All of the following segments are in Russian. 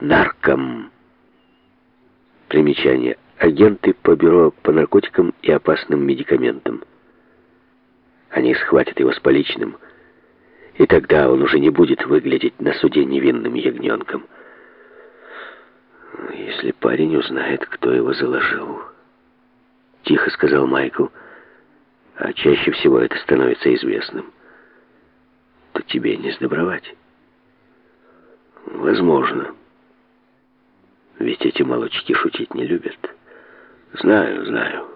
нарком. Примечание. Агенты по бюро по наркотикам и опасным медикаментам. Они схватят его с поличным, и тогда он уже не будет выглядеть на суде невинным ягненком. Если парень узнает, кто его заложил, тихо сказал Майкл, а чаще всего это становится известным, то тебе не сдобровать. Возможно. Ведь эти молочки шутить не любят. Знаю, знаю.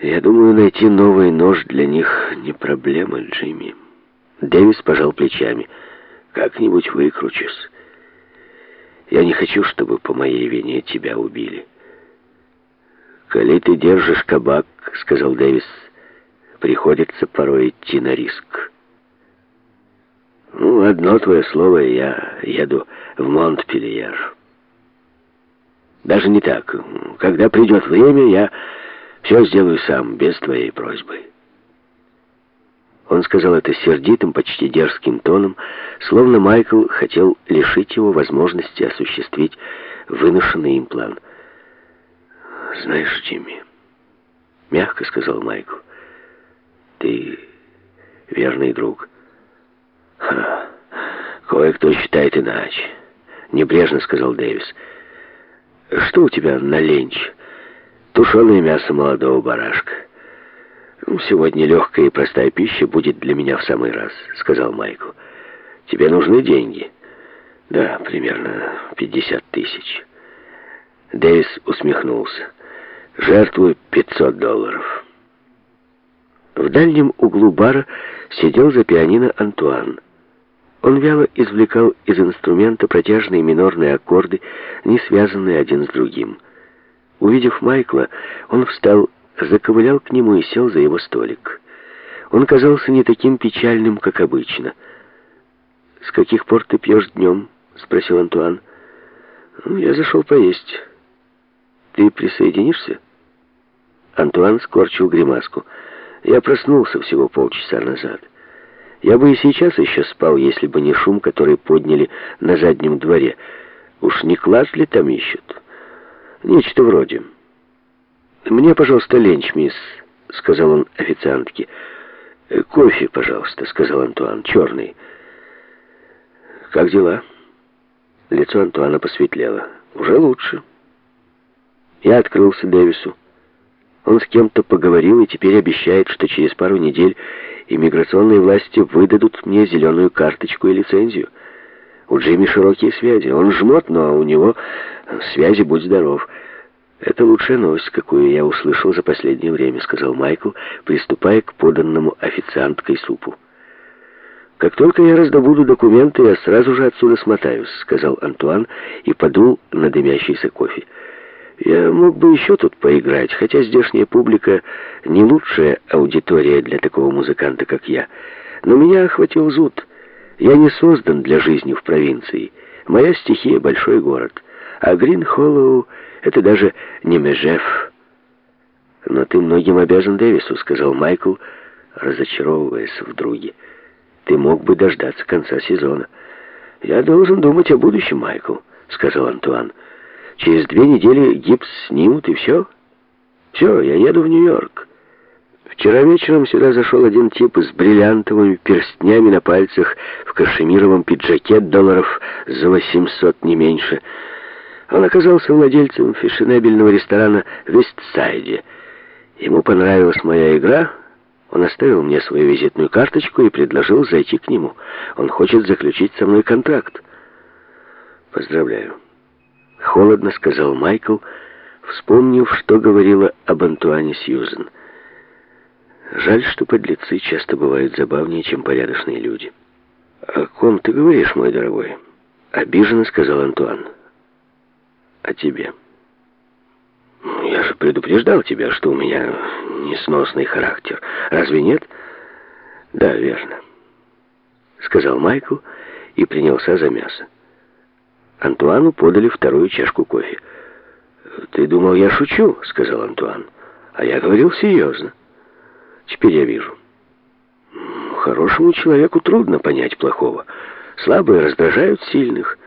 Я думаю, найти новый нож для них не проблема, Джимми. Дэвис пожал плечами. Как-нибудь выкручусь. Я не хочу, чтобы по моей вине тебя убили. «Коли ты держишь кабак, — сказал Дэвис, — приходится порой идти на риск. Одно твое слово, и я еду в Монтпельер. Даже не так. Когда придет время, я все сделаю сам, без твоей просьбы». Он сказал это сердитым, почти дерзким тоном, словно Майкл хотел лишить его возможности осуществить выношенный им план. «Знаешь, Джимми», — мягко сказал Майкл, — «ты верный друг». «Ха, кое-кто считает иначе», — небрежно сказал Дэвис. «Что у тебя на ленч?» «Тушеное мясо молодого барашка». «Ну, «Сегодня легкая и простая пища будет для меня в самый раз», — сказал Майкл. «Тебе нужны деньги?» «Да, примерно 50 тысяч». Дэвис усмехнулся. «Жертвую 500 долларов». В дальнем углу бара сидел за пианино Антуан. Он вяло извлекал из инструмента протяжные минорные аккорды, не связанные один с другим. Увидев Майкла, он встал заковылял к нему и сел за его столик. Он казался не таким печальным, как обычно. «С каких пор ты пьешь днем?» — спросил Антуан. «Ну, «Я зашел поесть. Ты присоединишься?» Антуан скорчил гримаску. «Я проснулся всего полчаса назад. Я бы и сейчас еще спал, если бы не шум, который подняли на заднем дворе. Уж не класс ли там ищут?» «Нечто вроде». «Мне, пожалуйста, ленч, мисс», — сказал он официантке. «Э, «Кофе, пожалуйста», — сказал Антуан, — «черный». «Как дела?» Лицо Антуана посветлело. «Уже лучше». Я открылся Дэвису. Он с кем-то поговорил и теперь обещает, что через пару недель иммиграционные власти выдадут мне зеленую карточку и лицензию. У Джимми широкие связи. Он жмот, но у него связи, будь здоров. «Это лучшая новость, какую я услышал за последнее время», — сказал Майкл, приступая к поданному официанткой супу. «Как только я раздобуду документы, я сразу же отсюда смотаюсь», — сказал Антуан и подул на дымящийся кофе. «Я мог бы еще тут поиграть, хотя здешняя публика не лучшая аудитория для такого музыканта, как я. Но меня охватил зуд. Я не создан для жизни в провинции. Моя стихия — большой город. А Грин-Холлоу это даже не Межев. «Но ты многим обязан Дэвису», — сказал Майкл, разочаровываясь в друге. «Ты мог бы дождаться конца сезона». «Я должен думать о будущем, Майкл», — сказал Антуан. «Через две недели гипс снимут, и все. Все, я еду в Нью-Йорк». Вчера вечером сюда зашел один тип с бриллиантовыми перстнями на пальцах в кашемировом пиджаке долларов за 800, не меньше — он оказался владельцем фешенебельного ресторана в Вестсайде. Ему понравилась моя игра. Он оставил мне свою визитную карточку и предложил зайти к нему. Он хочет заключить со мной контракт. Поздравляю. Холодно сказал Майкл, вспомнив, что говорила об Антуане Сьюзен. Жаль, что подлецы часто бывают забавнее, чем порядочные люди. «О ком ты говоришь, мой дорогой?» Обиженно сказал Антуан о тебе. Ну, я же предупреждал тебя, что у меня несносный характер. Разве нет? Да, верно. Сказал Майкл и принялся за мясо. Антуану подали вторую чашку кофе. «Ты думал, я шучу?» — сказал Антуан. «А я говорил серьезно. Теперь я вижу. Хорошему человеку трудно понять плохого. Слабые раздражают сильных.